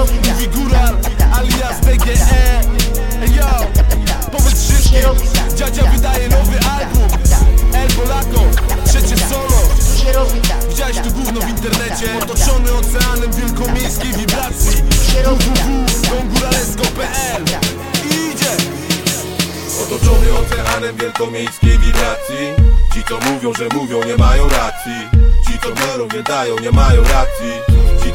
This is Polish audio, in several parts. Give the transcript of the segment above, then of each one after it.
Mówi góral, alias Ej, Yo, powiedz wszystkim Dziadzia wydaje nowy album. El Polako, trzecie solo Tu tak Widziałeś to gówno w internecie? Otoczony oceanem wielkomiejskiej wibracji. Tu www.gonguralesco.pl Idzie! Otoczony oceanem wielkomiejskiej wibracji. Ci co mówią, że mówią nie mają racji. Ci co biorą nie dają nie mają racji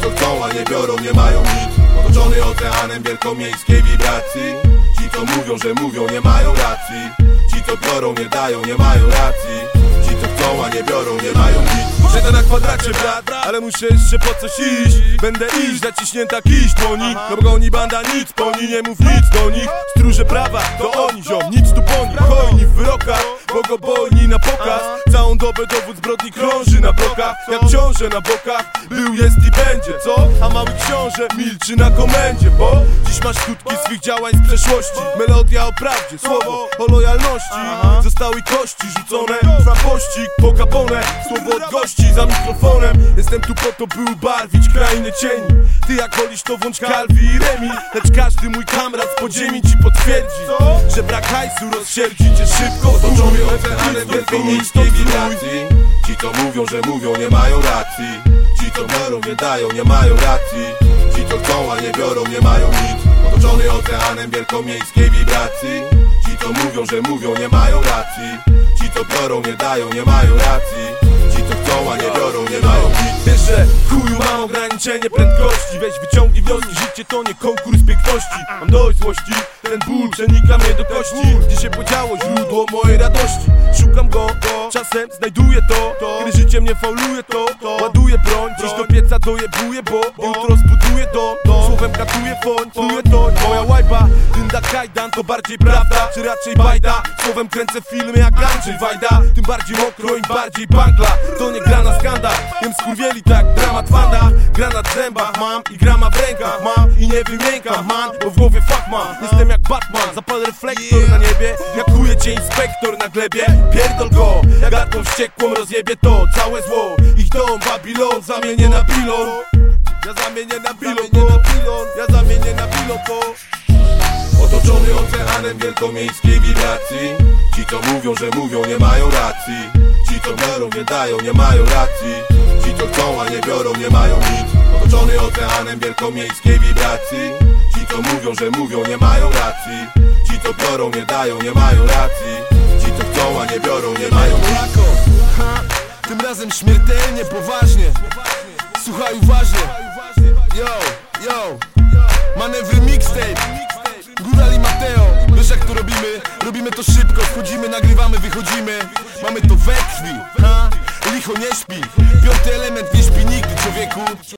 co chcą a nie biorą nie mają nic. Otoczony oceanem wielkomiejskiej wibracji. Ci co mówią, że mówią nie mają racji. Ci co biorą nie dają nie mają racji. Ci co chcą a nie biorą nie mają nic. Siedzę na kwadracie brat, ale muszę jeszcze po coś iść. Będę iść, zaciśnięta kiść dłoni No bo goni banda nic, poni nie mów nic do nich. Stróże prawa, to oni ziom, nic tu po nich. Hojni w wyrokach, bo go bojni na pokaz. Całą dobę dowód zbrodni krąży na blokach Jak książę na bokach, był, jest i będzie, co? A mały książę milczy na komendzie, bo Dziś masz skutki swych działań z przeszłości. Melodia o prawdzie, słowo o lojalności. Zostały kości rzucone, trwa pościg po kapone Słowo od gości za mikrofonem. Jestem tu po to, by ubarwić krainę cieni. Ty jak wolisz to włącz Calvi i Remi. Lecz każdy mój kamrat z podziemi ci potwierdzi Że brak hajsu rozsierdzi cię szybko Otoczony oceanem wielkomiejskiej wibracji Ci co mówią, że mówią nie mają racji. Ci co biorą nie dają nie mają racji. Ci co chcą a nie biorą nie mają nic. Otoczony oceanem wielkomiejskiej wibracji. Ci co mówią, że mówią nie mają racji. Ci co biorą nie dają nie mają racji. Ci co chcą a nie biorą nie mają nic. Że chuju mam ograniczenie prędkości. Weź wyciągnij wnioski, życie to nie konkurs piękności. Mam dość złości, ten ból przenika mnie do kości. Gdzie się podziało źródło mojej radości Szukam go, czasem znajduję to Kiedy życie mnie fauluje to Ładuję broń, dziś do pieca dojebuję Bo jutro zbuduję dom. Słowem katuję foń, pluję to. Moja łajba, dynda kajdan To bardziej prawda, czy raczej bajda? Słowem kręcę filmy jak Andrzej Wajda. Tym bardziej mokro, im bardziej bangla. To nie gra na skandal Jem skurwieli tak, dramat wanda W zębach mam i grama w rękach mam I nie wymiękam man, bo w głowie fuck mam Jestem jak Batman, zapalę reflektor na niebie Jak kuje cię inspektor na glebie. Pierdol go, jak garką wściekłą rozjebie to Całe zło, ich dom, Babilon Zamienię na pilon Ja zamienię na pilon to Ja zamienię na pilon Otoczony oceanem wielkomiejskiej wibracji. Ci co mówią, że mówią nie mają racji. Ci co biorą nie dają nie mają racji. Ci co chcą a nie biorą nie mają nic. Otoczony oceanem wielkomiejskiej wibracji. Ci co mówią, że mówią nie mają racji. Ci co biorą nie dają nie mają racji. Ci co chcą a nie biorą nie mają nic. Ha, tym razem śmiertelnie poważnie. Słuchaj uważnie. Yo, yo. Manewry mixtape Robimy to szybko Wchodzimy, nagrywamy, wychodzimy Mamy to we krwi ha? Licho nie śpi